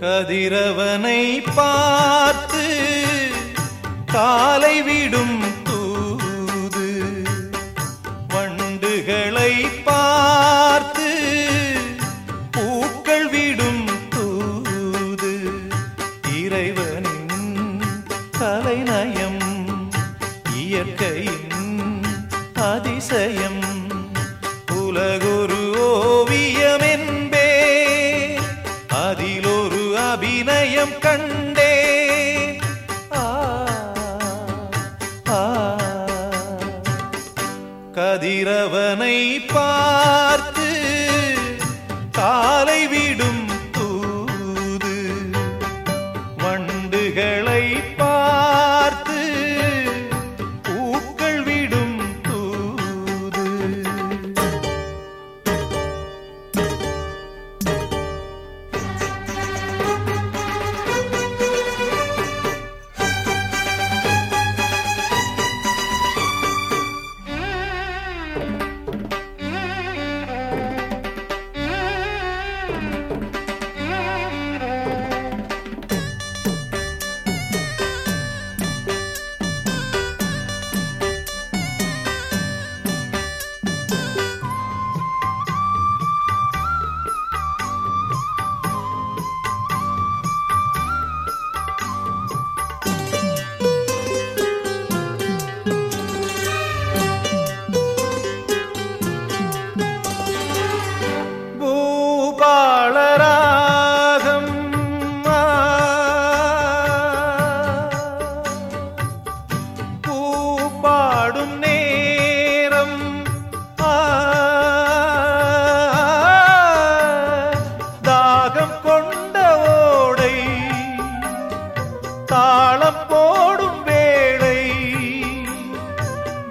கதிரவனை பார்த்து காலை விடும் தூது வண்டுகளை பார்த்து பூக்கள் விடும் தூது இறைவனின் கலைநயம் இயற்கையின் அதிசயம். அபிநயம் கண்டே கதிரவனை பார்த்து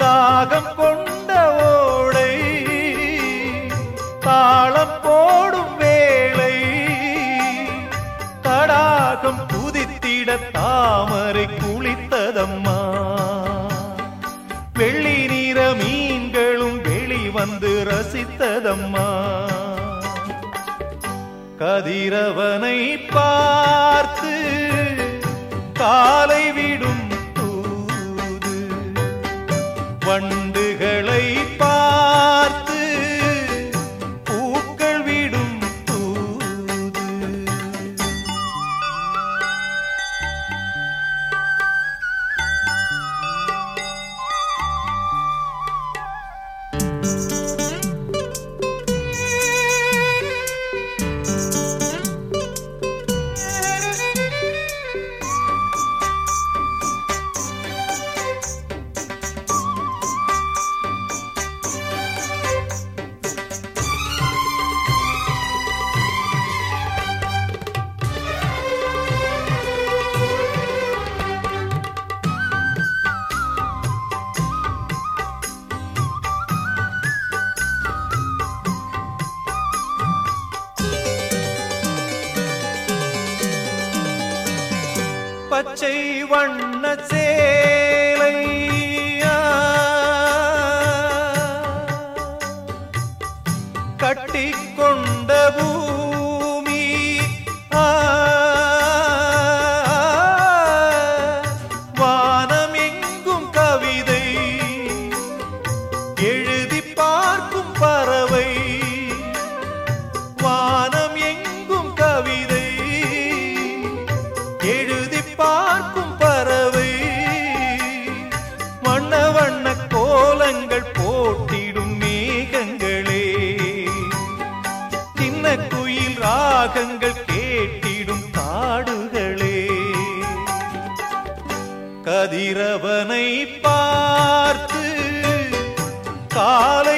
தாகம் கொண்ட ஓடை தாளம் போடும் வேளை தடாகம் புதித்திட தாமரை குளித்ததம்மா. வெள்ளி நிற மீன்களும் வெளிவந்து ரசித்ததம்மா. கதிரவனை பார்த்து காலை விடும் வண்டுகளை பச்சை வண்ண சே கதிரவனை பார்த்து காலை